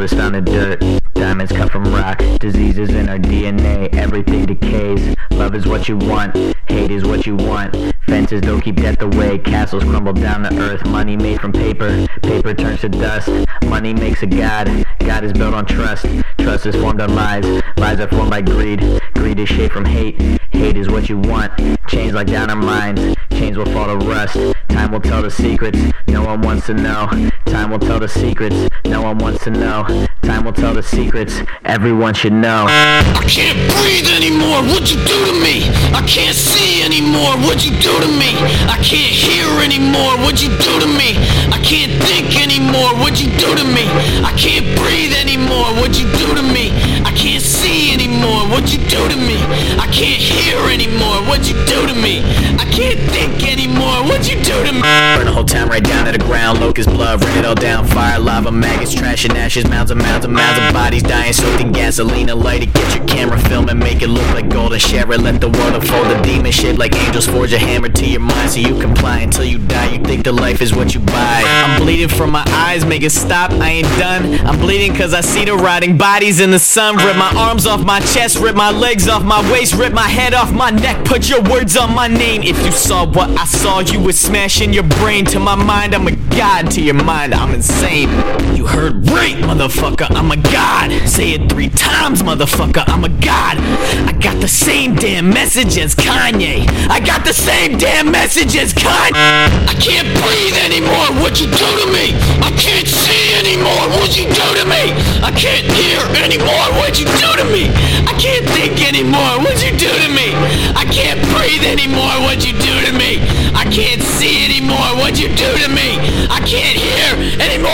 Is found in dirt, diamonds cut from rock. Diseases in our DNA, everything decays. Love is what you want, hate is what you want. Fences don't keep death away, castles crumble down to earth. Money made from paper, paper turns to dust. Money makes a god, God is built on trust. Trust is formed on lies, lies are formed by greed. Greed is shaped from hate, hate is what you want. Chains like down our minds, chains will fall to. Time will tell the secrets, no one wants to know. Time will tell the secrets, no one wants to know. Time will tell the secrets, everyone should know. I can't breathe anymore, what'd you do to me? I can't see anymore, what'd you do to me? I can't hear anymore, what'd you do to me? I can't think anymore, what'd you do to me? I can't breathe anymore, what'd you do to me? I can't see anymore, what'd you do to me? I can't hear anymore, what'd you do to me? I can't think anymore, what'd you do to me? Burn the whole town Locust blood, it all down. Fire, lava, maggots, trash and ashes. Mounds and mounds and mounds of bodies dying, soaked in gasoline. a Light it, get your camera film and make it look like gold and share it. Let the world unfold. The demon shit like angels forge a hammer to your mind so you comply until you die. You think the life is what you buy. I'm bleeding from my eyes, make it stop. I ain't done. I'm bleeding cause I see the rotting bodies in the sun. Rip my arms off my chest, rip my legs off my waist, rip my head off my neck. Put your words on my name. If you saw what I saw, you would smash in your brain. To my mind, I'm a god. To your mind, I'm insane. You heard right, motherfucker. I'm a god. Say it three times, motherfucker. I'm a god. I got the same damn message as Kanye. I got the same damn message as Kanye. I can't breathe anymore, what'd you do to me? I can't see anymore, what'd you do to me? I can't hear anymore, what'd you do to me? I can't think anymore, what'd you do to me? I can't breathe anymore, what'd you do to me? I can't see anymore, what'd you do to me? Can't hear anymore!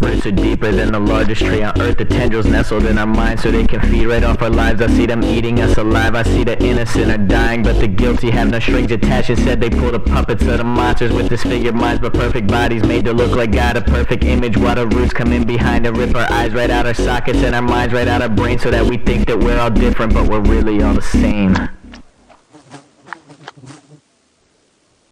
Roots are deeper than the largest tree on earth. The tendrils nestled in our minds so they can feed right off our lives. I see them eating us alive. I see the innocent are dying, but the guilty have no strings attached. Instead, they pull the puppets of the monsters with disfigured minds, but perfect bodies made to look like God. A perfect image. While the roots come in behind and rip our eyes right out our sockets and our minds right out our brains, so that we think that we're all different, but we're really all the same.